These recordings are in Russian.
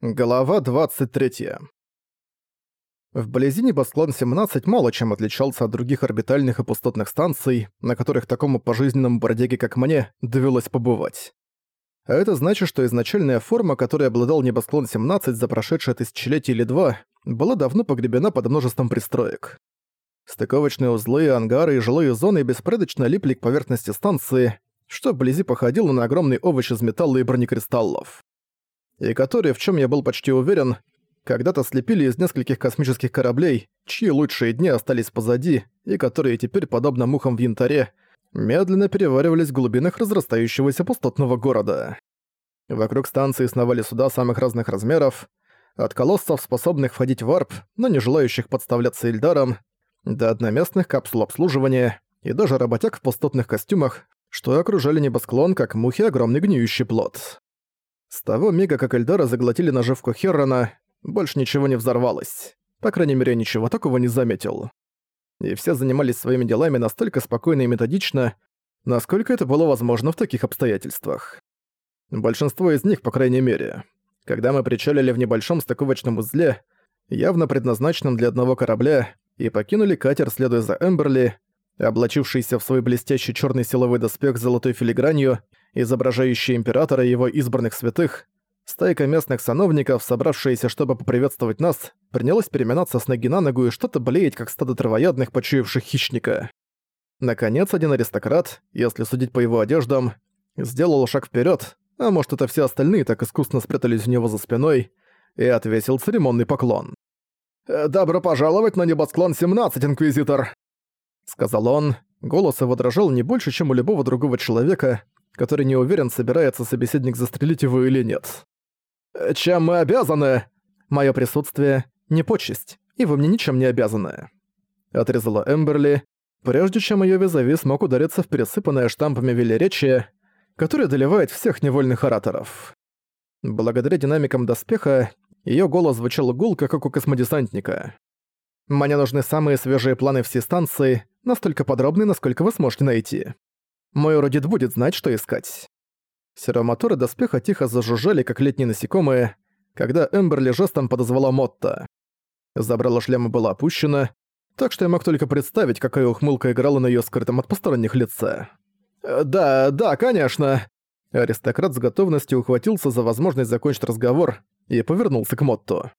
Глава 23. Вблизи небосклон-17 мало чем отличался от других орбитальных и пустотных станций, на которых такому пожизненному бродяге, как мне, довелось побывать. А это значит, что изначальная форма, которой обладал небосклон-17 за прошедшее тысячелетие или два, была давно погребена под множеством пристроек. Стыковочные узлы, ангары и жилые зоны беспорядочно липли к поверхности станции, что вблизи походило на огромный овощ из металла и бронекристаллов и которые, в чем я был почти уверен, когда-то слепили из нескольких космических кораблей, чьи лучшие дни остались позади, и которые теперь, подобно мухам в янтаре, медленно переваривались в глубинах разрастающегося пустотного города. Вокруг станции сновали суда самых разных размеров, от колоссов, способных входить в арп, но не желающих подставляться Эльдаром, до одноместных капсул обслуживания и даже работяг в пустотных костюмах, что окружали небосклон, как мухи огромный гниющий плод. С того мига, как Эльдора заглотили наживку Херрона, больше ничего не взорвалось. По крайней мере, ничего такого не заметил. И все занимались своими делами настолько спокойно и методично, насколько это было возможно в таких обстоятельствах. Большинство из них, по крайней мере. Когда мы причалили в небольшом стыковочном узле, явно предназначенном для одного корабля, и покинули катер, следуя за Эмберли, облачившийся в свой блестящий черный силовой доспех с золотой филигранью изображающий императора и его избранных святых, стайка местных сановников, собравшаяся, чтобы поприветствовать нас, принялась переминаться с ноги на ногу и что-то блеять, как стадо травоядных, почуявших хищника. Наконец, один аристократ, если судить по его одеждам, сделал шаг вперед, а может это все остальные так искусно спрятались у него за спиной, и отвесил церемонный поклон. «Э, «Добро пожаловать на небосклон 17, Инквизитор!» Сказал он, голос его дрожал не больше, чем у любого другого человека, который не уверен, собирается собеседник застрелить его или нет. «Чем мы обязаны?» «Моё присутствие — не почесть, и вы мне ничем не обязаны», — отрезала Эмберли, прежде чем её визави смог удариться в пересыпанное штампами велеречие, которое доливает всех невольных ораторов. Благодаря динамикам доспеха, её голос звучал гулко, как у космодесантника. «Мне нужны самые свежие планы всей станции, настолько подробные, насколько вы сможете найти. Мой уродит будет знать, что искать. Серомоторы доспеха тихо зажужжали, как летние насекомые, когда Эмберли жестом подозвала Мотта. Забрала шлема была опущена, так что я мог только представить, какая ухмылка играла на её скрытом от посторонних лице. «Э, «Да, да, конечно!» Аристократ с готовностью ухватился за возможность закончить разговор и повернулся к Мотту.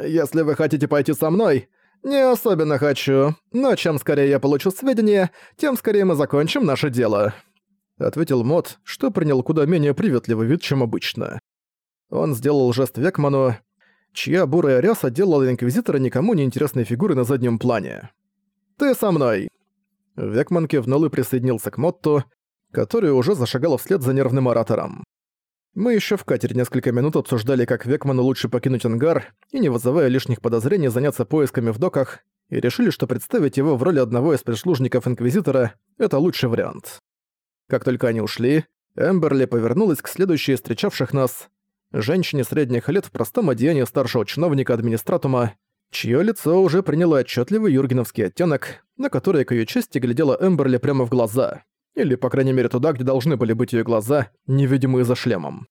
«Если вы хотите пойти со мной, «Не особенно хочу, но чем скорее я получу сведения, тем скорее мы закончим наше дело», — ответил Мот, что принял куда менее приветливый вид, чем обычно. Он сделал жест Векману, чья бурая ряса делала Инквизитора никому не интересной фигурой на заднем плане. «Ты со мной!» Векман кивнул и присоединился к Мотту, который уже зашагал вслед за нервным оратором. Мы еще в катере несколько минут обсуждали, как Векману лучше покинуть ангар и, не вызывая лишних подозрений, заняться поисками в доках, и решили, что представить его в роли одного из прислужников Инквизитора — это лучший вариант. Как только они ушли, Эмберли повернулась к следующей встречавших нас, женщине средних лет в простом одеянии старшего чиновника администратума, чье лицо уже приняло отчетливый юргеновский оттенок, на который к ее чести глядела Эмберли прямо в глаза. Или, по крайней мере, туда, где должны были быть ее глаза, невидимые за шлемом.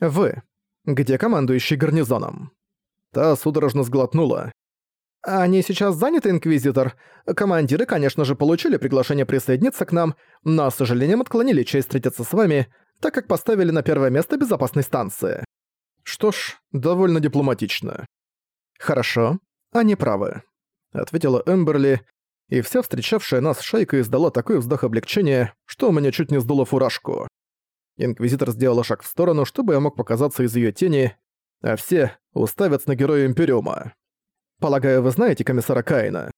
«Вы. Где командующий гарнизоном?» Та судорожно сглотнула. «Они сейчас заняты, Инквизитор. Командиры, конечно же, получили приглашение присоединиться к нам, но, с сожалением, отклонили честь встретиться с вами, так как поставили на первое место безопасной станции». «Что ж, довольно дипломатично». «Хорошо, они правы», — ответила Эмберли, и вся встречавшая нас шайка издала такой вздох облегчения, что у меня чуть не сдуло фуражку. Инквизитор сделала шаг в сторону, чтобы я мог показаться из ее тени, а все уставятся на героя Империума. «Полагаю, вы знаете комиссара Каина?»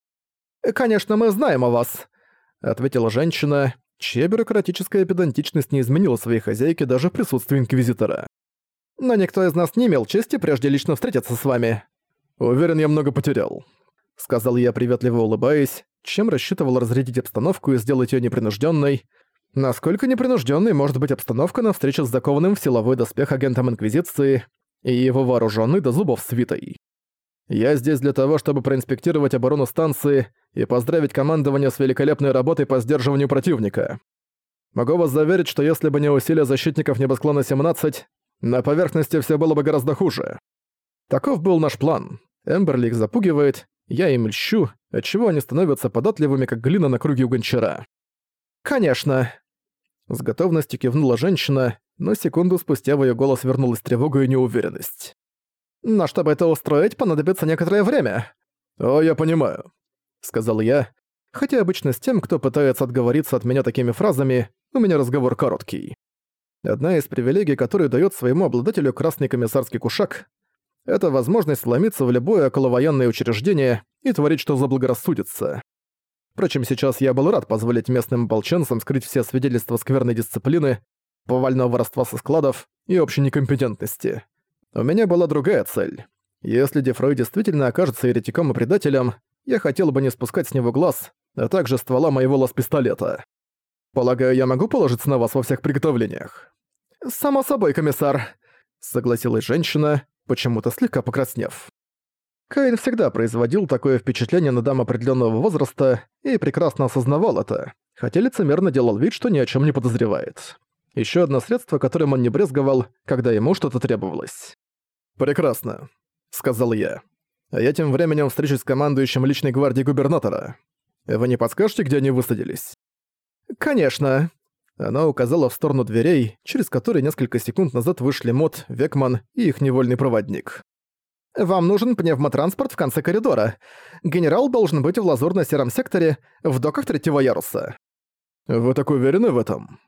«Конечно, мы знаем о вас», — ответила женщина, чья бюрократическая педантичность не изменила своей хозяйке даже в присутствии Инквизитора. «Но никто из нас не имел чести прежде лично встретиться с вами. Уверен, я много потерял», — сказал я, приветливо улыбаясь, чем рассчитывал разрядить обстановку и сделать её непринужденной. Насколько непринужденной может быть обстановка на встрече с закованным в силовой доспех агентом Инквизиции и его вооруженный до зубов свитой. Я здесь для того, чтобы проинспектировать оборону станции и поздравить командование с великолепной работой по сдерживанию противника. Могу вас заверить, что если бы не усилия защитников Небосклона-17, На поверхности все было бы гораздо хуже. Таков был наш план. Эмберли их запугивает, я им льщу, отчего они становятся податливыми, как глина на круге у гончара. «Конечно!» С готовностью кивнула женщина, но секунду спустя в её голос вернулась тревога и неуверенность. «Но чтобы это устроить, понадобится некоторое время». «О, я понимаю», — сказал я, хотя обычно с тем, кто пытается отговориться от меня такими фразами, у меня разговор короткий. Одна из привилегий, которую даёт своему обладателю красный комиссарский кушак, это возможность сломиться в любое околовоенное учреждение и творить, что заблагорассудится. Впрочем, сейчас я был рад позволить местным ополченцам скрыть все свидетельства скверной дисциплины, повального воровства со складов и общей некомпетентности. У меня была другая цель. Если Дефрой действительно окажется еретиком и предателем, я хотел бы не спускать с него глаз, а также ствола моего лаз-пистолета. Полагаю, я могу положиться на вас во всех приготовлениях? «Само собой, комиссар», — согласилась женщина, почему-то слегка покраснев. Каин всегда производил такое впечатление на дам определенного возраста и прекрасно осознавал это, хотя лицемерно делал вид, что ни о чем не подозревает. Еще одно средство, которым он не брезговал, когда ему что-то требовалось. «Прекрасно», — сказал я. «А я тем временем встречусь с командующим личной гвардией губернатора. Вы не подскажете, где они высадились?» «Конечно», она указала в сторону дверей, через которые несколько секунд назад вышли Мот, Векман и их невольный проводник. «Вам нужен пневмотранспорт в конце коридора. Генерал должен быть в лазурно-сером секторе, в доках третьего яруса». «Вы так уверены в этом?»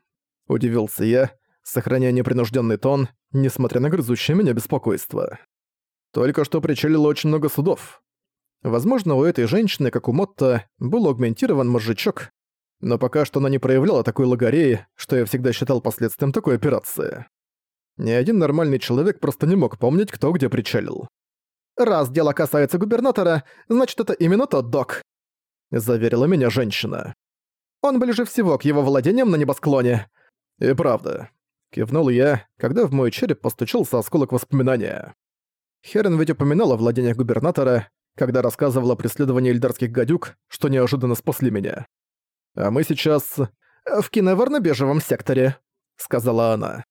Удивился я, сохраняя непринужденный тон, несмотря на грызущее меня беспокойство. Только что причалило очень много судов. Возможно, у этой женщины, как у Мотта, был аугментирован мозжечок, но пока что она не проявляла такой логореи, что я всегда считал последствием такой операции. Ни один нормальный человек просто не мог помнить, кто где причалил. «Раз дело касается губернатора, значит, это именно тот док», — заверила меня женщина. «Он ближе всего к его владениям на небосклоне». «И правда», — кивнул я, когда в мой череп постучался осколок воспоминания. Херен ведь упоминала о владениях губернатора, когда рассказывала о преследовании эльдарских гадюк, что неожиданно спасли меня. А мы сейчас э, в киноверно-бежевом секторе», — сказала она.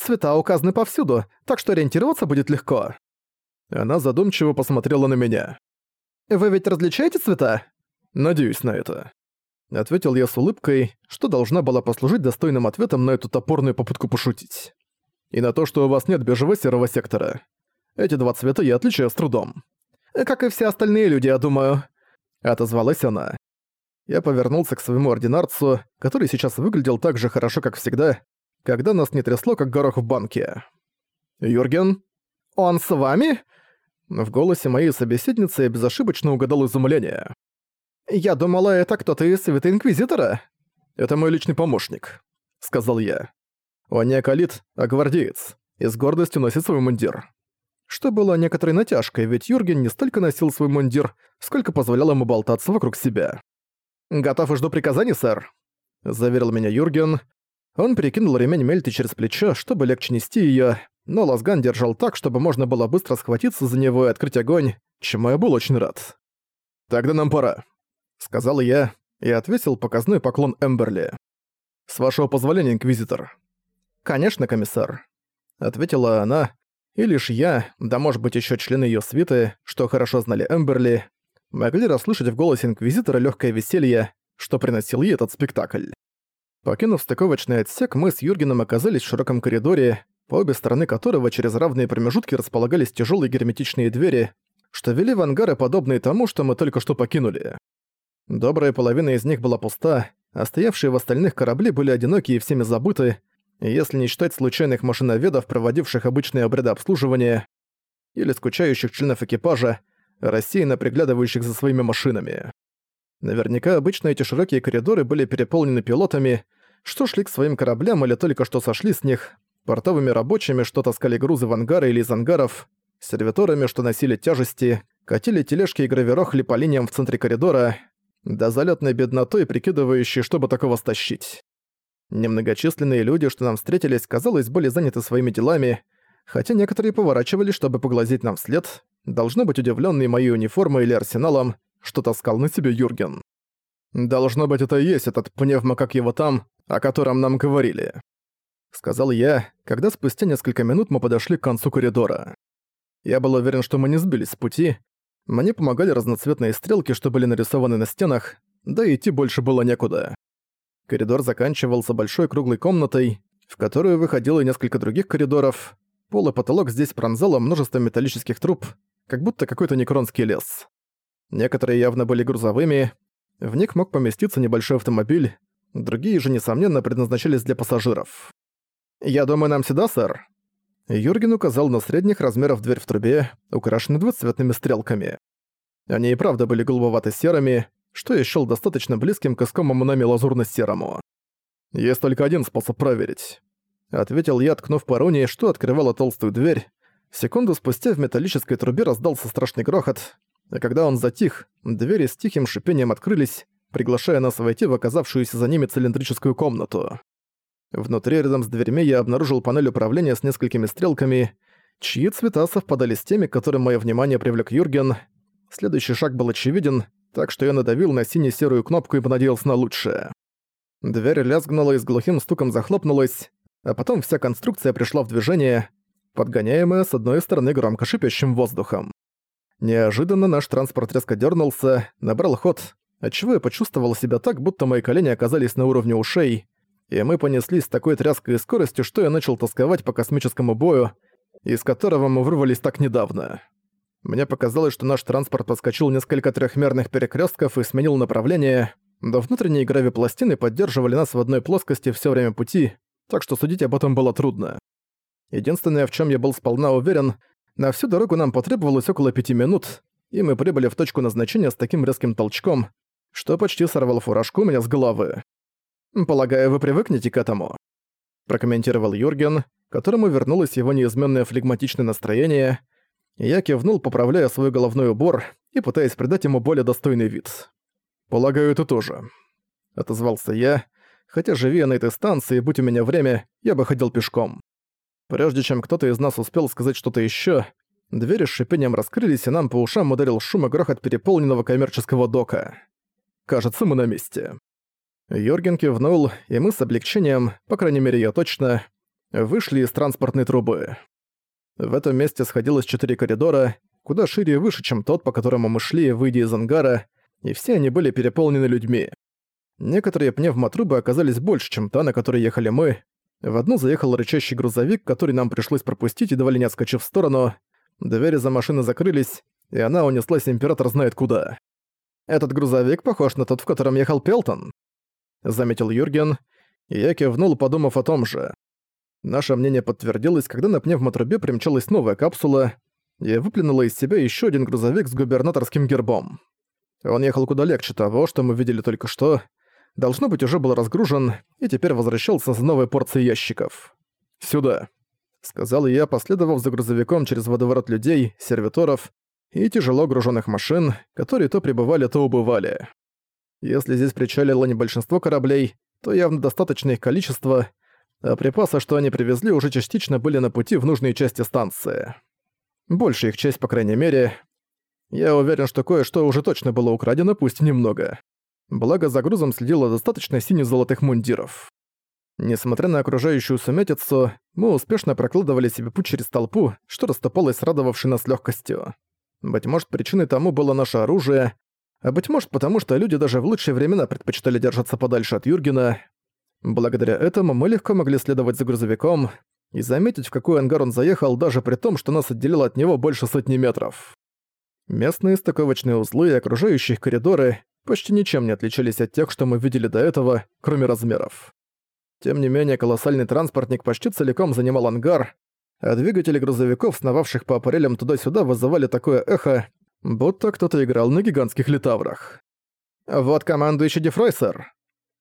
«Цвета указаны повсюду, так что ориентироваться будет легко». Она задумчиво посмотрела на меня. «Вы ведь различаете цвета?» «Надеюсь на это». Ответил я с улыбкой, что должна была послужить достойным ответом на эту топорную попытку пошутить. «И на то, что у вас нет бежево-серого сектора. Эти два цвета я отличаю с трудом». «Как и все остальные люди, я думаю», — отозвалась она. Я повернулся к своему ординарцу, который сейчас выглядел так же хорошо, как всегда, когда нас не трясло, как горох в банке. «Юрген? Он с вами?» В голосе моей собеседницы я безошибочно угадал изумление. «Я думала, это кто-то из Святой Инквизитора?» «Это мой личный помощник», — сказал я. Он не акалит, а гвардеец, и с гордостью носит свой мундир. Что было некоторой натяжкой, ведь Юрген не столько носил свой мундир, сколько позволял ему болтаться вокруг себя. «Готов и жду приказаний, сэр», — заверил меня Юрген. Он перекинул ремень Мельти через плечо, чтобы легче нести её, но Лазган держал так, чтобы можно было быстро схватиться за него и открыть огонь, чему я был очень рад. «Тогда нам пора», — сказал я и отвесил показной поклон Эмберли. «С вашего позволения, Инквизитор». «Конечно, комиссар», — ответила она, и лишь я, да может быть ещё члены её свиты, что хорошо знали Эмберли, могли расслышать в голосе Инквизитора легкое веселье, что приносил ей этот спектакль. Покинув стыковочный отсек, мы с Юргеном оказались в широком коридоре, по обе стороны которого через равные промежутки располагались тяжелые герметичные двери, что вели в ангары, подобные тому, что мы только что покинули. Добрая половина из них была пуста, а стоявшие в остальных корабли были одиноки и всеми забыты, если не считать случайных машиноведов, проводивших обычные обряды обслуживания, или скучающих членов экипажа, рассеянно приглядывающих за своими машинами. Наверняка обычно эти широкие коридоры были переполнены пилотами, что шли к своим кораблям или только что сошли с них, портовыми рабочими, что таскали грузы в ангары или из ангаров, сервиторами, что носили тяжести, катили тележки и гравирохли по линиям в центре коридора, до залетной беднотой, прикидывающей, чтобы такого стащить. Немногочисленные люди, что нам встретились, казалось, были заняты своими делами, хотя некоторые поворачивали, чтобы поглазеть нам вслед, должно быть удивленный моей униформой или арсеналом, что таскал на себе Юрген. Должно быть, это и есть этот пневмо, как его там, о котором нам говорили. сказал я, когда спустя несколько минут мы подошли к концу коридора. Я был уверен, что мы не сбились с пути. Мне помогали разноцветные стрелки, что были нарисованы на стенах, да и идти больше было некуда. Коридор заканчивался большой круглой комнатой, в которую выходило несколько других коридоров. Пол и потолок здесь пронзало множество металлических труб, как будто какой-то некронский лес. Некоторые явно были грузовыми, в них мог поместиться небольшой автомобиль, другие же, несомненно, предназначались для пассажиров. «Я думаю, нам сюда, сэр?» Юрген указал на средних размеров дверь в трубе, украшенную двуцветными стрелками. Они и правда были голубовато-серыми, что я счёл достаточно близким к искомому нами лазурно-серому. «Есть только один способ проверить», — ответил я, ткнув по руне, что открывала толстую дверь. Секунду спустя в металлической трубе раздался страшный грохот, а когда он затих, двери с тихим шипением открылись, приглашая нас войти в оказавшуюся за ними цилиндрическую комнату. Внутри рядом с дверьми я обнаружил панель управления с несколькими стрелками, чьи цвета совпадали с теми, которым мое внимание привлек Юрген. Следующий шаг был очевиден, так что я надавил на сине-серую кнопку и понадеялся на лучшее. Дверь лязгнула и с глухим стуком захлопнулась, а потом вся конструкция пришла в движение, подгоняемая с одной стороны громко шипящим воздухом. Неожиданно наш транспорт резко дернулся, набрал ход, отчего я почувствовал себя так, будто мои колени оказались на уровне ушей, и мы понеслись с такой тряской и скоростью, что я начал тосковать по космическому бою, из которого мы вырвались так недавно. Мне показалось, что наш транспорт подскочил несколько трехмерных перекрестков и сменил направление, но внутренние гравипластины поддерживали нас в одной плоскости все время пути, так что судить об этом было трудно. Единственное, в чем я был сполна уверен, на всю дорогу нам потребовалось около пяти минут, и мы прибыли в точку назначения с таким резким толчком, что почти сорвал фуражку у меня с головы. «Полагаю, вы привыкнете к этому», — прокомментировал Юрген, которому вернулось его неизменное флегматичное настроение. Я кивнул, поправляя свой головной убор и пытаясь придать ему более достойный вид. «Полагаю, это тоже», — отозвался я, хотя живя на этой станции, будь у меня время, я бы ходил пешком. Прежде чем кто-то из нас успел сказать что-то ещё, двери с шипением раскрылись, и нам по ушам ударил шум и грохот переполненного коммерческого дока. Кажется, мы на месте. Йорген кивнул, и мы с облегчением, по крайней мере я точно, вышли из транспортной трубы. В этом месте сходилось четыре коридора, куда шире и выше, чем тот, по которому мы шли, выйдя из ангара, и все они были переполнены людьми. Некоторые пневмотрубы оказались больше, чем та, на которой ехали мы, в одну заехал рычащий грузовик, который нам пришлось пропустить, едва ли не отскочив в сторону. Двери за машиной закрылись, и она унеслась император знает куда. «Этот грузовик похож на тот, в котором ехал Пелтон», — заметил Юрген, и я кивнул, подумав о том же. Наше мнение подтвердилось, когда на пневмотрубе примчалась новая капсула и выплюнула из себя еще один грузовик с губернаторским гербом. Он ехал куда легче того, что мы видели только что, должно быть, уже был разгружен и теперь возвращался за новой порцией ящиков. «Сюда», — сказал я, последовав за грузовиком через водоворот людей, сервиторов и тяжело груженных машин, которые то прибывали, то убывали. Если здесь причалило не большинство кораблей, то явно достаточное их количество, а припасы, что они привезли, уже частично были на пути в нужные части станции. Большая их часть, по крайней мере. Я уверен, что кое-что уже точно было украдено, пусть немного благо за грузом следило достаточно сине-золотых мундиров. Несмотря на окружающую сумятицу, мы успешно прокладывали себе путь через толпу, что расступалось радовавшей нас легкостью. Быть может, причиной тому было наше оружие, а быть может потому, что люди даже в лучшие времена предпочитали держаться подальше от Юргена. Благодаря этому мы легко могли следовать за грузовиком и заметить, в какой ангар он заехал, даже при том, что нас отделило от него больше сотни метров. Местные стыковочные узлы и окружающие коридоры почти ничем не отличались от тех, что мы видели до этого, кроме размеров. Тем не менее, колоссальный транспортник почти целиком занимал ангар, а двигатели грузовиков, сновавших по аппарелям туда-сюда, вызывали такое эхо, будто кто-то играл на гигантских литаврах. «Вот командующий Дефройсер!»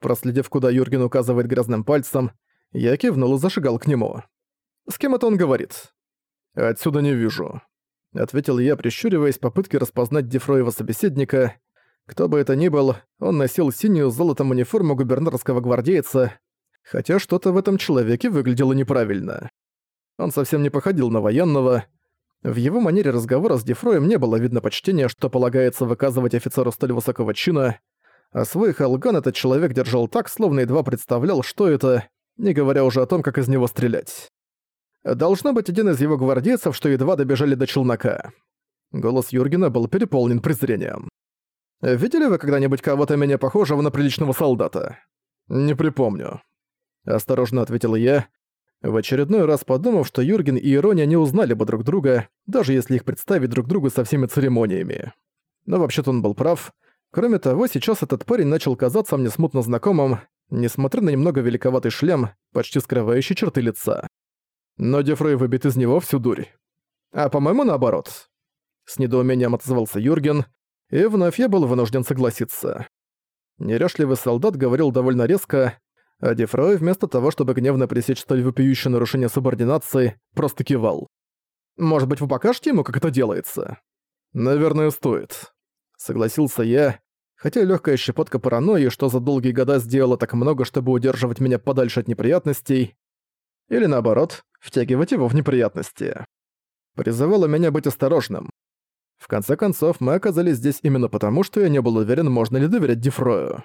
Проследив, куда Юрген указывает грязным пальцем, я кивнул и зашагал к нему. «С кем это он говорит?» «Отсюда не вижу», — ответил я, прищуриваясь в попытке распознать Дефроева собеседника, кто бы это ни был, он носил синюю с золотом униформу губернаторского гвардейца, хотя что-то в этом человеке выглядело неправильно. Он совсем не походил на военного. В его манере разговора с Дефроем не было видно почтения, что полагается выказывать офицеру столь высокого чина, а свой халган этот человек держал так, словно едва представлял, что это не говоря уже о том, как из него стрелять. Должно быть один из его гвардейцев, что едва добежали до челнока. Голос Юргена был переполнен презрением. «Видели вы когда-нибудь кого-то менее похожего на приличного солдата?» «Не припомню», — осторожно ответил я, в очередной раз подумав, что Юрген и Ирония не узнали бы друг друга, даже если их представить друг другу со всеми церемониями. Но вообще-то он был прав. Кроме того, сейчас этот парень начал казаться мне смутно знакомым, несмотря на немного великоватый шлем, почти скрывающий черты лица. Но Дефрей выбит из него всю дурь. А по-моему, наоборот. С недоумением отозвался Юрген, и вновь я был вынужден согласиться. Неряшливый солдат говорил довольно резко, а Дефрой вместо того, чтобы гневно пресечь столь вопиющее нарушение субординации, просто кивал. «Может быть, вы покажете ему, как это делается?» «Наверное, стоит», — согласился я, хотя легкая щепотка паранойи, что за долгие года сделала так много, чтобы удерживать меня подальше от неприятностей, или наоборот, втягивать его в неприятности. Призывала меня быть осторожным. В конце концов, мы оказались здесь именно потому, что я не был уверен, можно ли доверять Дефрою.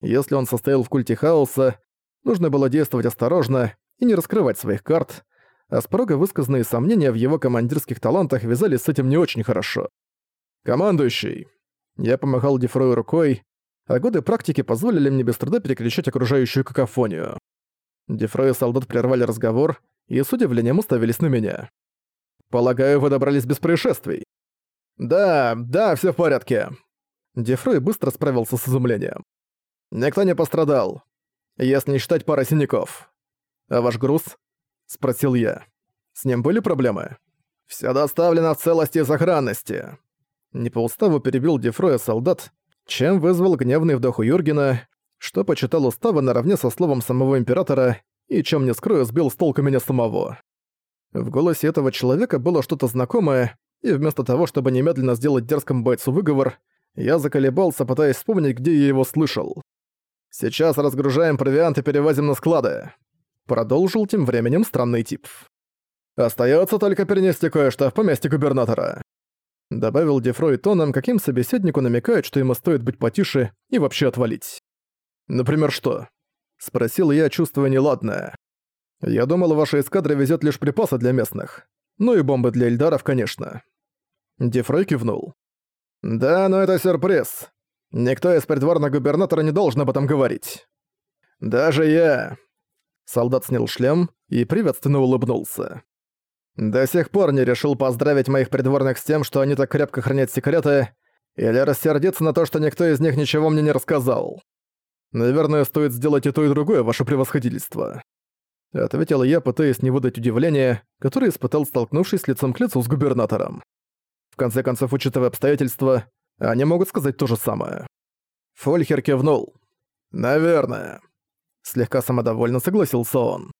Если он состоял в культе хаоса, нужно было действовать осторожно и не раскрывать своих карт, а строго высказанные сомнения в его командирских талантах вязались с этим не очень хорошо. «Командующий!» Я помахал Дефрою рукой, а годы практики позволили мне без труда перекричать окружающую какофонию. Дефрой и солдат прервали разговор и с удивлением уставились на меня. «Полагаю, вы добрались без происшествий?» «Да, да, все в порядке». Дефрой быстро справился с изумлением. «Никто не пострадал, если не считать пары синяков. А ваш груз?» — спросил я. «С ним были проблемы?» «Всё доставлено в целости и сохранности». Не по уставу перебил Дефроя солдат, чем вызвал гневный вдох у Юргена, что почитал уставы наравне со словом самого императора и, чем не скрою, сбил с толку меня самого. В голосе этого человека было что-то знакомое, и вместо того, чтобы немедленно сделать дерзкому бойцу выговор, я заколебался, пытаясь вспомнить, где я его слышал. «Сейчас разгружаем провиант и перевозим на склады», — продолжил тем временем странный тип. «Остаётся только перенести кое-что в поместье губернатора», — добавил Дефрой тоном, каким собеседнику намекает, что ему стоит быть потише и вообще отвалить. «Например, что?» — спросил я, чувствуя неладное. «Я думал, ваша эскадра везет лишь припасы для местных. Ну и бомбы для Эльдаров, конечно». Дефрой кивнул. «Да, но это сюрприз. Никто из придворного губернатора не должен об этом говорить. Даже я...» Солдат снял шлем и приветственно улыбнулся. «До сих пор не решил поздравить моих придворных с тем, что они так крепко хранят секреты, или рассердиться на то, что никто из них ничего мне не рассказал. Наверное, стоит сделать и то, и другое, ваше превосходительство». Ответил я, пытаясь не выдать удивления, которое испытал, столкнувшись лицом к лицу с губернатором. В конце концов, учитывая обстоятельства, они могут сказать то же самое. Фольхер кивнул. «Наверное». Слегка самодовольно согласился он.